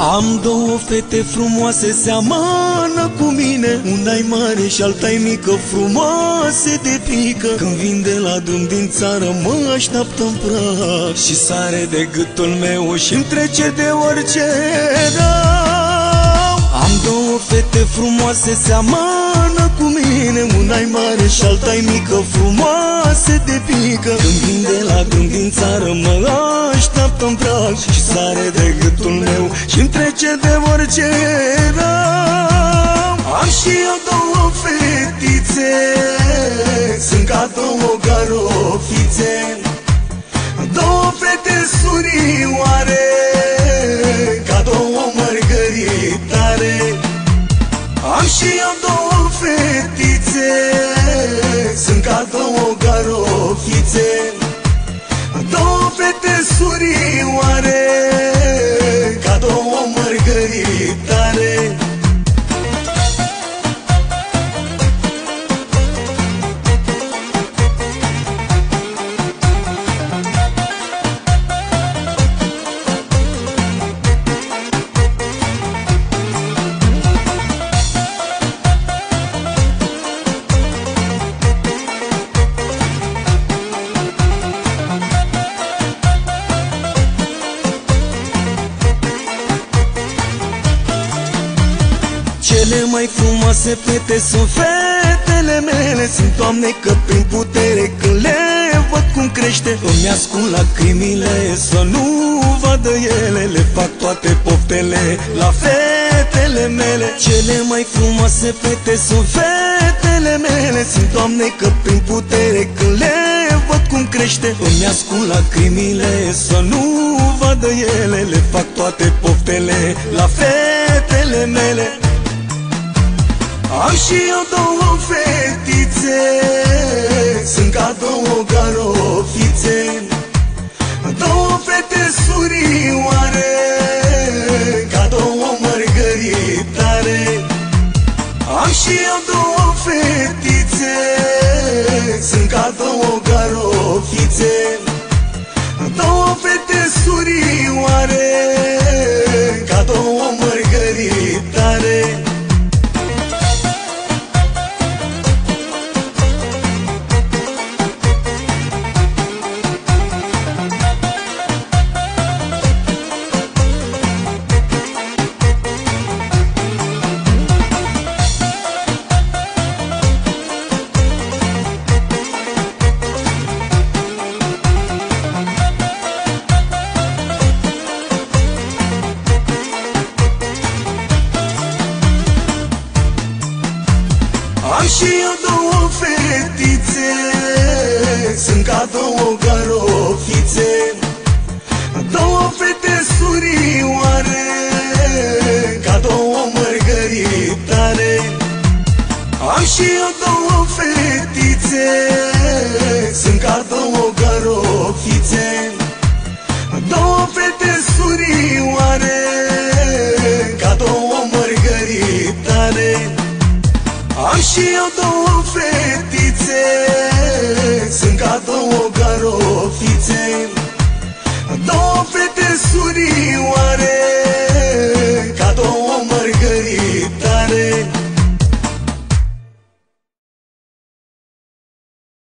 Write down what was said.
Am două fete frumoase, seamănă cu mine. Una-i mare și alta e mică, frumoase de pică. Când vin de la drum din țară, mă așteaptă în prag. Și sare de gâtul meu și-mi trece de orice rău Am două fete frumoase, seamănă cu mine. Una-i mare și alta-i mică, frumoase de pică. Când vin de la drum din țară, mă așteaptă în prag Și sare de gâtul meu și-mi trece de orice rău Am și eu două fetițe Sunt ca două garofițe Două fete surioare Ca două mărgăritare. Am și eu două fetițe Sunt ca două garofițe Două fete surioare Ca două mărgăritare Cele mai frumoase fete sunt fetele mele. Sunt toamne că prin putere când le văd cum crește Îmi ascund lacrimile să nu vadă ele. Le fac toate poftele la fetele mele. Cele mai frumoase fete sunt fetele mele. Sunt toamne că prin putere când le văd cum crește Îmi ascund lacrimile să nu vadă ele. Le fac toate poftele la fetele mele am și eu două fetițe. Sunt ca două garofițe și eu două fetițe. Sunt ca două garofițe Două fete surioare Ca două mărgăritare. Am și eu două fetițe două fetițe. Sunt ca două